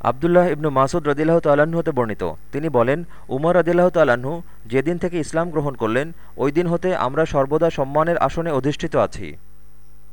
আবদুল্লাহ ইবনু মাসুদ রদিল্লাহ তাল্লাহ্ন হতে বর্ণিত। তিনি বলেন, উমর রদিল্লাহ তাল্লাহ্ন যেদিন থেকে ইসলাম গ্রহণ করলেন, ওই দিন হতে আমরা সর্বদা সম্মানের আসনে অধিষ্ঠিত আছি।